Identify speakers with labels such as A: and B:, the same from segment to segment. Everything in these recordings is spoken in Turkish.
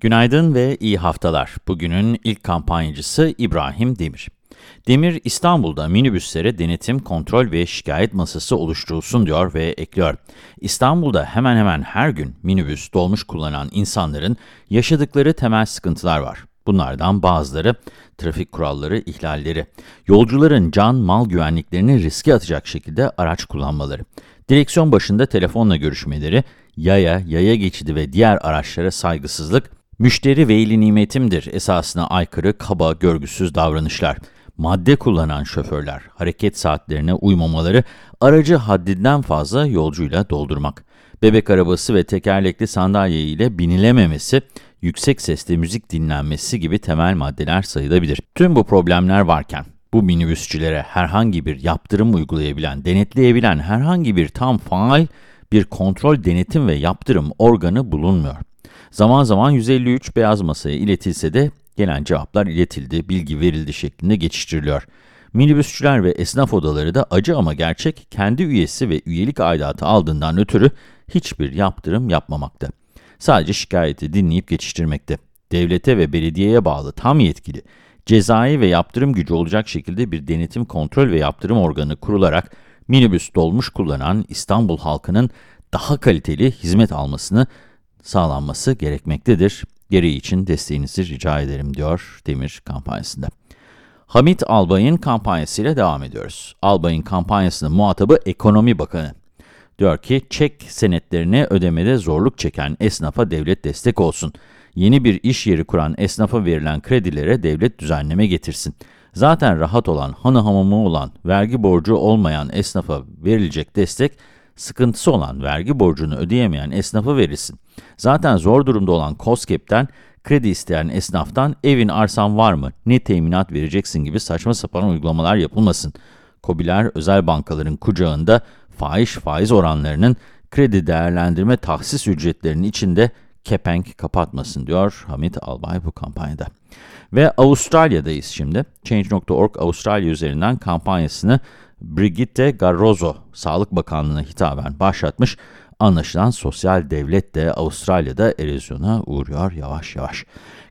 A: Günaydın ve iyi haftalar. Bugünün ilk kampanyacısı İbrahim Demir. Demir, İstanbul'da minibüslere denetim, kontrol ve şikayet masası oluşturulsun diyor ve ekliyor. İstanbul'da hemen hemen her gün minibüs, dolmuş kullanan insanların yaşadıkları temel sıkıntılar var. Bunlardan bazıları trafik kuralları ihlalleri, yolcuların can mal güvenliklerini riske atacak şekilde araç kullanmaları, direksiyon başında telefonla görüşmeleri, yaya, yaya geçidi ve diğer araçlara saygısızlık, müşteri veyli nimetimdir esasına aykırı, kaba, görgüsüz davranışlar, madde kullanan şoförler, hareket saatlerine uymamaları, aracı haddinden fazla yolcuyla doldurmak, bebek arabası ve tekerlekli sandalye ile binilememesi, yüksek sesle müzik dinlenmesi gibi temel maddeler sayılabilir. Tüm bu problemler varken, bu minibüsçülere herhangi bir yaptırım uygulayabilen, denetleyebilen herhangi bir tam faal bir kontrol, denetim ve yaptırım organı bulunmuyor. Zaman zaman 153 beyaz masaya iletilse de gelen cevaplar iletildi, bilgi verildi şeklinde geçiştiriliyor. Minibüsçüler ve esnaf odaları da acı ama gerçek kendi üyesi ve üyelik aidatı aldığından ötürü hiçbir yaptırım yapmamakta. Sadece şikayeti dinleyip geçiştirmekte. Devlete ve belediyeye bağlı tam yetkili, cezai ve yaptırım gücü olacak şekilde bir denetim, kontrol ve yaptırım organı kurularak minibüs dolmuş kullanan İstanbul halkının daha kaliteli hizmet almasını sağlanması gerekmektedir. Gereği için desteğinizi rica ederim diyor Demir kampanyasında. Hamit Albay'ın kampanyasıyla devam ediyoruz. Albay'ın kampanyasının muhatabı Ekonomi Bakanı. Diyor ki, çek senetlerini ödemede zorluk çeken esnafa devlet destek olsun. Yeni bir iş yeri kuran esnafa verilen kredilere devlet düzenleme getirsin. Zaten rahat olan, hanı hamamı olan, vergi borcu olmayan esnafa verilecek destek, sıkıntısı olan, vergi borcunu ödeyemeyen esnafa verilsin. Zaten zor durumda olan COSGAP'ten kredi isteyen esnaftan evin arsan var mı, ne teminat vereceksin gibi saçma sapan uygulamalar yapılmasın. Kobiler özel bankaların kucağında faiz faiz oranlarının kredi değerlendirme tahsis ücretlerinin içinde kepenk kapatmasın diyor Hamit Albay bu kampanyada. Ve Avustralya'dayız şimdi. Change.org Avustralya üzerinden kampanyasını Brigitte Garrozo Sağlık Bakanlığı'na hitaben başlatmış. Anlaşılan sosyal devlet de Avustralya'da erozyona uğruyor yavaş yavaş.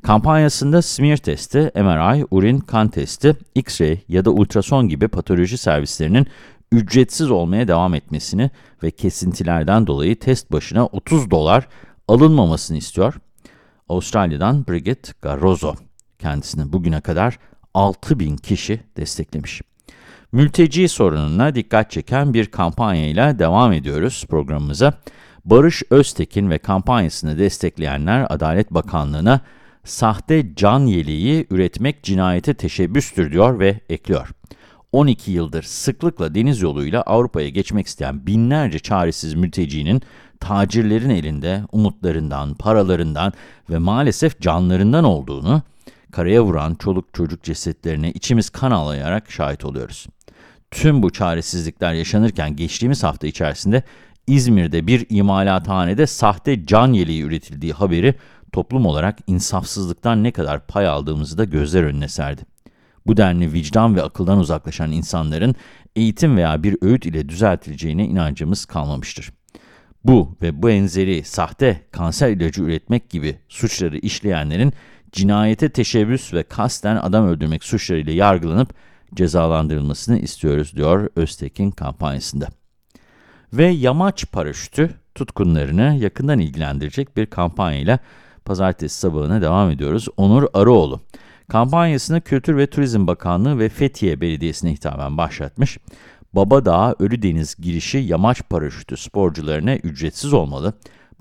A: Kampanyasında smear testi, MRI, urin kan testi, X-ray ya da ultrason gibi patoloji servislerinin ücretsiz olmaya devam etmesini ve kesintilerden dolayı test başına 30 dolar alınmamasını istiyor. Avustralya'dan Brigitte Garrozo kendisini bugüne kadar 6000 kişi desteklemiş. Mülteci sorununa dikkat çeken bir kampanyayla devam ediyoruz programımıza. Barış Öztekin ve kampanyasını destekleyenler Adalet Bakanlığı'na sahte can yeleği üretmek cinayete teşebbüstür diyor ve ekliyor. 12 yıldır sıklıkla deniz yoluyla Avrupa'ya geçmek isteyen binlerce çaresiz mültecinin tacirlerin elinde umutlarından, paralarından ve maalesef canlarından olduğunu, karaya vuran çoluk çocuk cesetlerine içimiz kan ağlayarak şahit oluyoruz. Tüm bu çaresizlikler yaşanırken geçtiğimiz hafta içerisinde İzmir'de bir imalathanede sahte can yeleği üretildiği haberi toplum olarak insafsızlıktan ne kadar pay aldığımızı da gözler önüne serdi. Bu denli vicdan ve akıldan uzaklaşan insanların eğitim veya bir öğüt ile düzeltileceğine inancımız kalmamıştır. Bu ve bu benzeri sahte kanser ilacı üretmek gibi suçları işleyenlerin cinayete teşebbüs ve kasten adam öldürmek suçlarıyla yargılanıp cezalandırılmasını istiyoruz diyor Öztekin kampanyasında. Ve yamaç paraşütü tutkunlarını yakından ilgilendirecek bir kampanyayla pazartesi sabahına devam ediyoruz. Onur Arıoğlu kampanyasını Kültür ve Turizm Bakanlığı ve Fethiye Belediyesi'ne hitaben başlatmış. Baba Ölüdeniz girişi yamaç paraşütü sporcularına ücretsiz olmalı.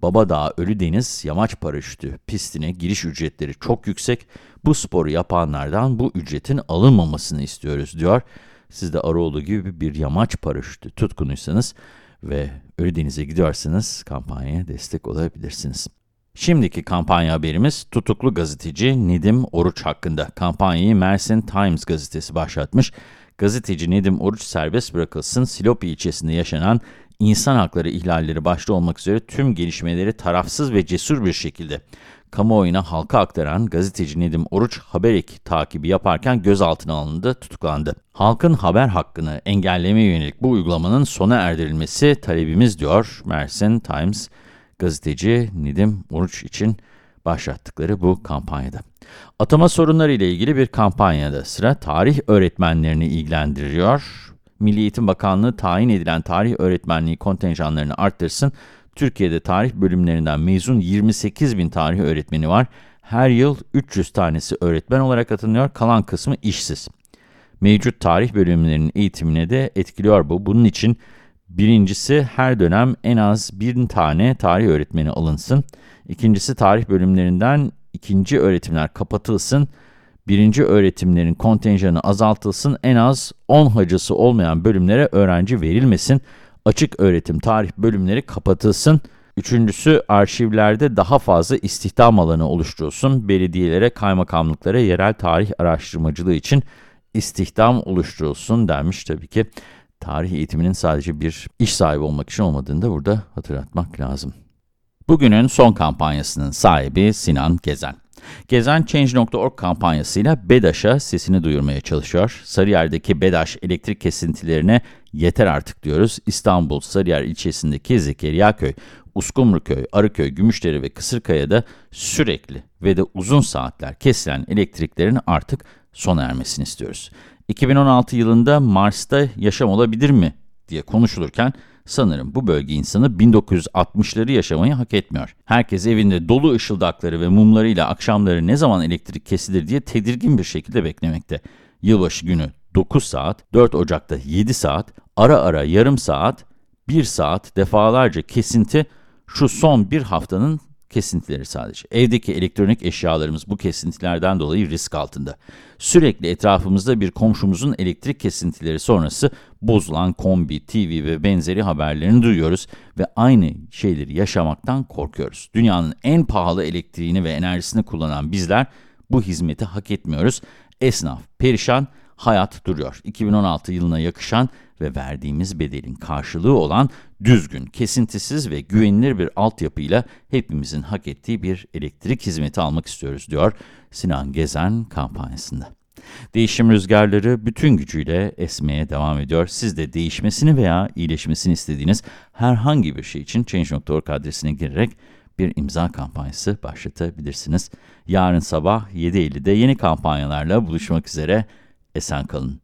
A: Baba Ölüdeniz yamaç paraşütü pistine giriş ücretleri çok yüksek. Bu sporu yapanlardan bu ücretin alınmamasını istiyoruz diyor. Siz de Aroğlu gibi bir yamaç paraşütü tutkunuysanız ve Ölüdeniz'e gidiyorsanız kampanyaya destek olabilirsiniz. Şimdiki kampanya haberimiz tutuklu gazeteci Nedim Oruç hakkında. Kampanyayı Mersin Times gazetesi başlatmış. Gazeteci Nedim Oruç serbest bırakılsın, Silopi ilçesinde yaşanan insan hakları ihlalleri başta olmak üzere tüm gelişmeleri tarafsız ve cesur bir şekilde kamuoyuna halka aktaran gazeteci Nedim Oruç haber ek takibi yaparken gözaltına alındı, tutuklandı. Halkın haber hakkını engellemeye yönelik bu uygulamanın sona erdirilmesi talebimiz diyor Mersin Times gazeteci Nedim Oruç için başlattıkları bu kampanyada. Atama sorunları ile ilgili bir kampanyada sıra tarih öğretmenlerini ilgilendiriyor. Milli Eğitim Bakanlığı tayin edilen tarih öğretmenliği kontenjanlarını arttırsın. Türkiye'de tarih bölümlerinden mezun 28 bin tarih öğretmeni var. Her yıl 300 tanesi öğretmen olarak atanıyor, kalan kısmı işsiz. Mevcut tarih bölümlerinin eğitimine de etkiliyor bu. Bunun için birincisi her dönem en az bir tane tarih öğretmeni alınsın. İkincisi tarih bölümlerinden ikinci öğretimler kapatılsın. Birinci öğretimlerin kontenjanı azaltılsın. En az 10 hacısı olmayan bölümlere öğrenci verilmesin. Açık öğretim tarih bölümleri kapatılsın. Üçüncüsü arşivlerde daha fazla istihdam alanı oluşturulsun. Belediyelere, kaymakamlıklara yerel tarih araştırmacılığı için istihdam oluşturulsun denmiş tabii ki. Tarih eğitiminin sadece bir iş sahibi olmak için olmadığını da burada hatırlatmak lazım. Bugünün son kampanyasının sahibi Sinan Gezen. Gezen Change.org kampanyasıyla BEDAŞ'a sesini duyurmaya çalışıyor. Sarıyer'deki BEDAŞ elektrik kesintilerine yeter artık diyoruz. İstanbul Sarıyer ilçesindeki Zekeriyaköy, Uskumruköy, Arıköy, Gümüşdere ve Kısırkaya'da sürekli ve de uzun saatler kesilen elektriklerin artık sona ermesini istiyoruz. 2016 yılında Mars'ta yaşam olabilir mi diye konuşulurken sanırım bu bölge insanı 1960'ları yaşamayı hak etmiyor. Herkes evinde dolu ışıldakları ve mumlarıyla akşamları ne zaman elektrik kesilir diye tedirgin bir şekilde beklemekte. Yılbaşı günü 9 saat, 4 Ocak'ta 7 saat, ara ara yarım saat, 1 saat defalarca kesinti şu son bir haftanın kesintileri sadece. Evdeki elektronik eşyalarımız bu kesintilerden dolayı risk altında. Sürekli etrafımızda bir komşumuzun elektrik kesintileri sonrası bozulan kombi, TV ve benzeri haberlerini duyuyoruz ve aynı şeyleri yaşamaktan korkuyoruz. Dünyanın en pahalı elektriğini ve enerjisini kullanan bizler bu hizmeti hak etmiyoruz. Esnaf perişan, hayat duruyor. 2016 yılına yakışan ve verdiğimiz bedelin karşılığı olan düzgün, kesintisiz ve güvenilir bir altyapıyla hepimizin hak ettiği bir elektrik hizmeti almak istiyoruz diyor Sinan Gezen kampanyasında. Değişim rüzgarları bütün gücüyle esmeye devam ediyor. Siz de değişmesini veya iyileşmesini istediğiniz herhangi bir şey için Change.org adresine girerek bir imza kampanyası başlatabilirsiniz. Yarın sabah 7.50'de yeni kampanyalarla buluşmak üzere. Esen kalın.